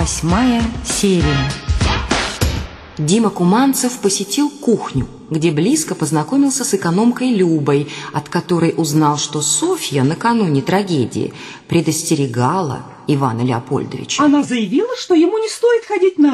Восьмая серия. Дима Куманцев посетил кухню, где близко познакомился с экономкой Любой, от которой узнал, что Софья накануне трагедии предостерегала Ивана Леопольдовича. Она заявила, что ему не стоит ходить на